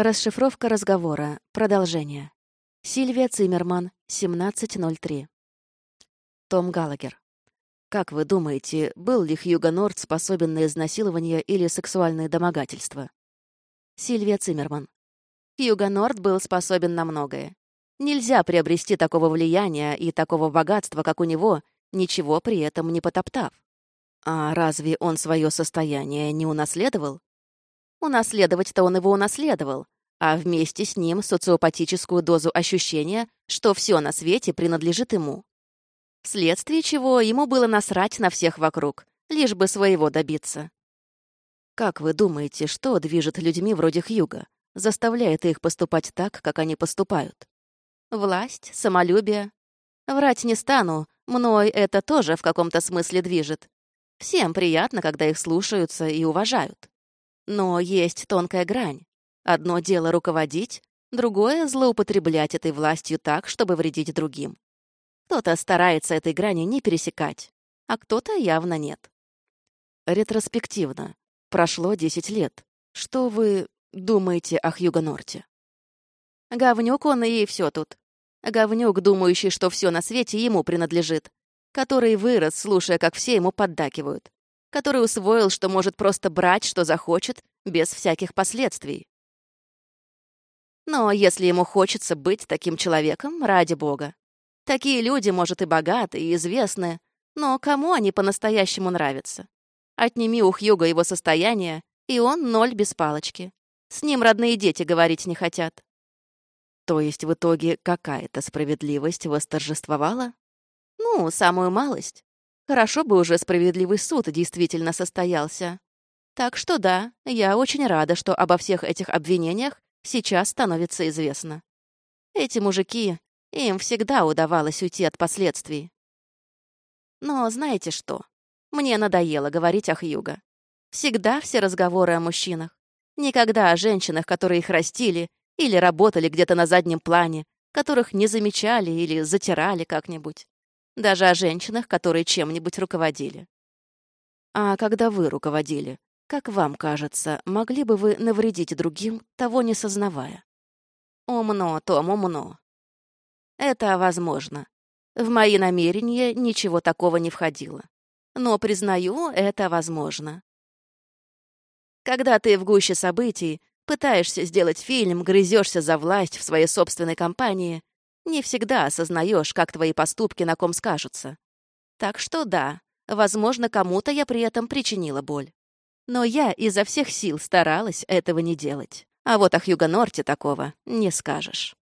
Расшифровка разговора. Продолжение. Сильвия Циммерман, 17.03. Том Галагер. Как вы думаете, был ли Хьюго Норд способен на изнасилование или сексуальное домогательство? Сильвия Циммерман. Хьюго Норд был способен на многое. Нельзя приобрести такого влияния и такого богатства, как у него, ничего при этом не потоптав. А разве он свое состояние не унаследовал? Унаследовать-то он его унаследовал, а вместе с ним социопатическую дозу ощущения, что все на свете принадлежит ему. Вследствие чего ему было насрать на всех вокруг, лишь бы своего добиться. Как вы думаете, что движет людьми вроде Хьюга, заставляет их поступать так, как они поступают? Власть, самолюбие. Врать не стану, мной это тоже в каком-то смысле движет. Всем приятно, когда их слушаются и уважают. Но есть тонкая грань. Одно дело руководить, другое — злоупотреблять этой властью так, чтобы вредить другим. Кто-то старается этой грани не пересекать, а кто-то явно нет. Ретроспективно. Прошло 10 лет. Что вы думаете о Хьюго Норте? Говнюк он и все тут. Говнюк, думающий, что все на свете ему принадлежит. Который вырос, слушая, как все ему поддакивают который усвоил, что может просто брать, что захочет, без всяких последствий. Но если ему хочется быть таким человеком, ради бога. Такие люди, может, и богаты, и известны, но кому они по-настоящему нравятся? Отними у Хьюга его состояние, и он ноль без палочки. С ним родные дети говорить не хотят. То есть в итоге какая-то справедливость восторжествовала? Ну, самую малость. Хорошо бы уже справедливый суд действительно состоялся. Так что да, я очень рада, что обо всех этих обвинениях сейчас становится известно. Эти мужики, им всегда удавалось уйти от последствий. Но знаете что? Мне надоело говорить о Хьюго. Всегда все разговоры о мужчинах. Никогда о женщинах, которые их растили или работали где-то на заднем плане, которых не замечали или затирали как-нибудь даже о женщинах, которые чем-нибудь руководили. А когда вы руководили, как вам кажется, могли бы вы навредить другим, того не сознавая? Умно, Том, умно. Это возможно. В мои намерения ничего такого не входило. Но, признаю, это возможно. Когда ты в гуще событий, пытаешься сделать фильм, грызешься за власть в своей собственной компании, не всегда осознаешь, как твои поступки на ком скажутся. Так что да, возможно, кому-то я при этом причинила боль. Но я изо всех сил старалась этого не делать. А вот о Хьюго Норте такого не скажешь.